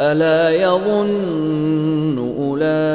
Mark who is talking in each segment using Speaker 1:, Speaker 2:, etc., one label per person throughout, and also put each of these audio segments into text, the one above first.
Speaker 1: ألا يظن أولئك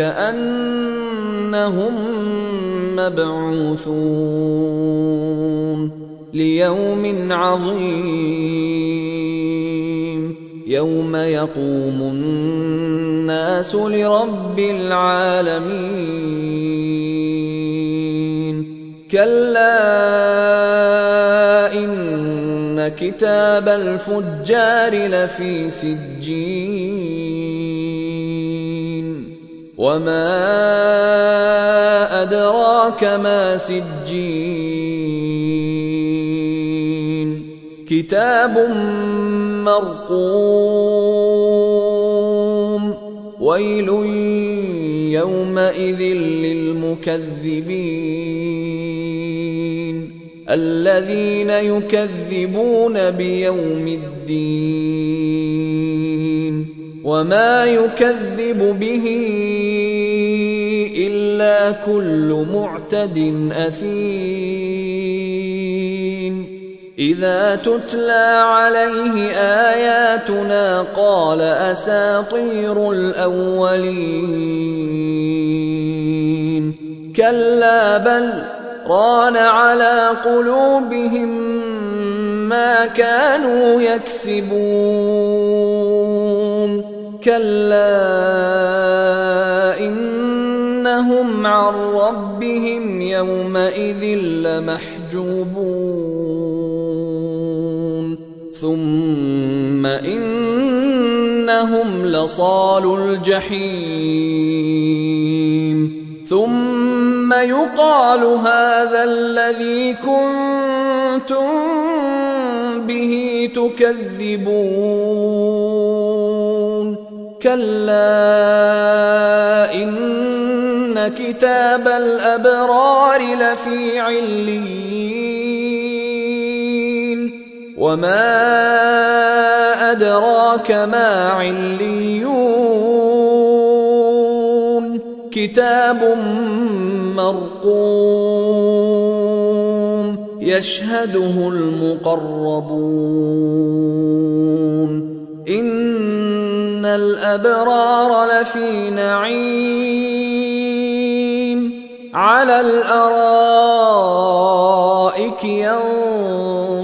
Speaker 1: أنهم مبعوثون ليوم عظيم يوم يقوم الناس لرب العالمين كلا كتاب الفجار لفي سجين. وما أدراك ما سجين. كتاب مرقوم. ويل يومئذ للمكذبين. الذين يكذبون بيوم الدين وما يكذب به إلا كل معتد أثيم. إذا تتلى عليه آياتنا قال أساطير الأولين. كلا بل ران على قلوبهم ما كانوا يكسبون. كلا إنهم عن ربهم يومئذ لمحجوبون. ثم إنهم لصال الجحيم. ثم يقال هذا الذي كنتم به تكذبون. كلا إن كتاب الأبرار لفي عليين. وما أدراك ما عليون. كتاب مرقوم يشهده المقربون. إن الأبرار لفي نعيم. على الأرائك ينظرون.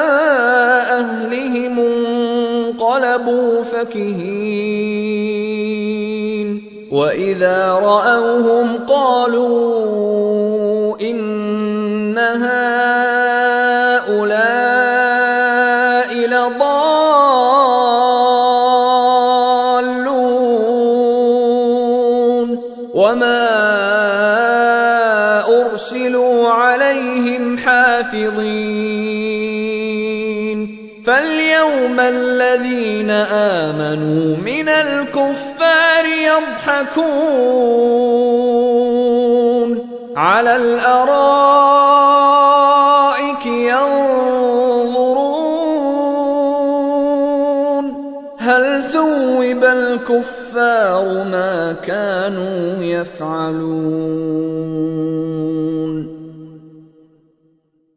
Speaker 1: انقلبوا فكهين. وإذا رأوهم قالوا إن هؤلاء لضالون. وما أرسلوا عليهم حافظين. فاليوم الذين آمنوا من الكفار يضحكون على الأرائك ينظرون هل ثوب الكفار ما كانوا يفعلون